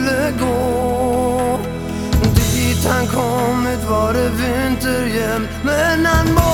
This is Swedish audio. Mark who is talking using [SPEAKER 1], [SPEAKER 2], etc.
[SPEAKER 1] skulle gå. Dit han kommit var det vinter jämt Men han må